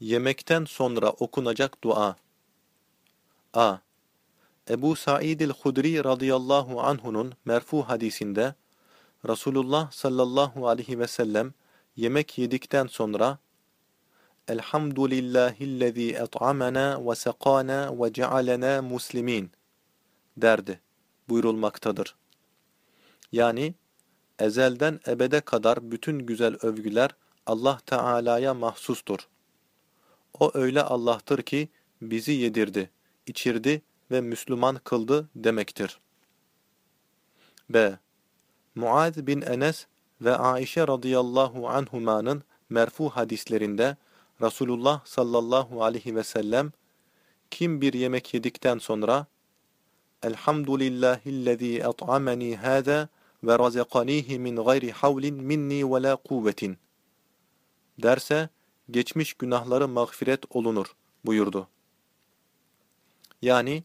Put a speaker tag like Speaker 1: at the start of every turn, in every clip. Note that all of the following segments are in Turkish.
Speaker 1: Yemekten sonra okunacak dua. A. Ebu Sa'id el-Hudri radıyallahu anhu'nun merfu hadisinde Resulullah sallallahu aleyhi ve sellem yemek yedikten sonra Elhamdülillahillezî et'amena ve sekâna ve cealena muslimin derdi buyurulmaktadır. Yani ezelden ebede kadar bütün güzel övgüler Allah Teala'ya mahsustur. O öyle Allah'tır ki bizi yedirdi, içirdi ve Müslüman kıldı demektir. B. Muaz bin Enes ve Aişe radıyallahu anhumanın merfu hadislerinde Resulullah sallallahu aleyhi ve sellem kim bir yemek yedikten sonra Elhamdülillahillezî et'ameni hâzâ ve razakanihi min gayri havlin minni ve la kuvvetin derse geçmiş günahları mağfiret olunur buyurdu. Yani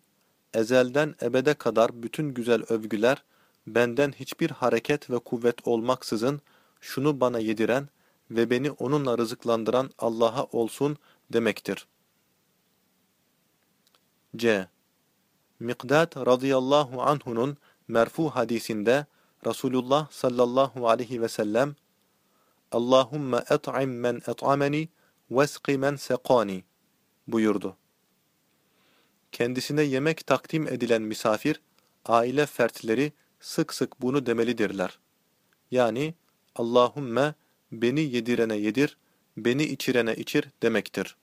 Speaker 1: ezelden ebede kadar bütün güzel övgüler benden hiçbir hareket ve kuvvet olmaksızın şunu bana yediren ve beni onunla rızıklandıran Allah'a olsun demektir. C. Mikdad radıyallahu anhu'nun merfu hadisinde Resulullah sallallahu aleyhi ve sellem Allahümme et'im men et'ameni vesqi men sekani buyurdu. Kendisine yemek takdim edilen misafir, aile fertleri sık sık bunu demelidirler. Yani Allahümme beni yedirene yedir, beni içirene içir demektir.